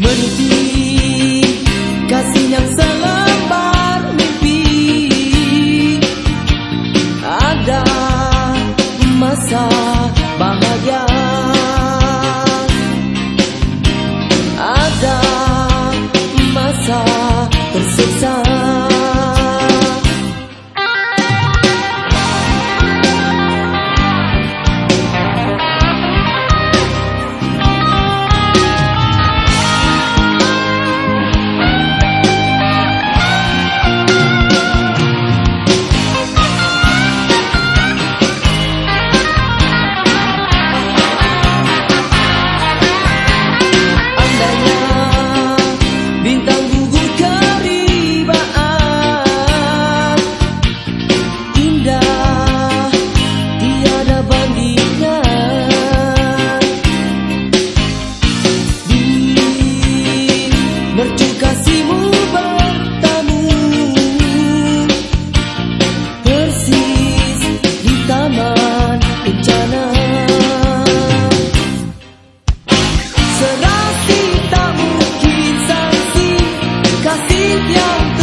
Menti kasih yang selembar mimpi. Ada masa entonces your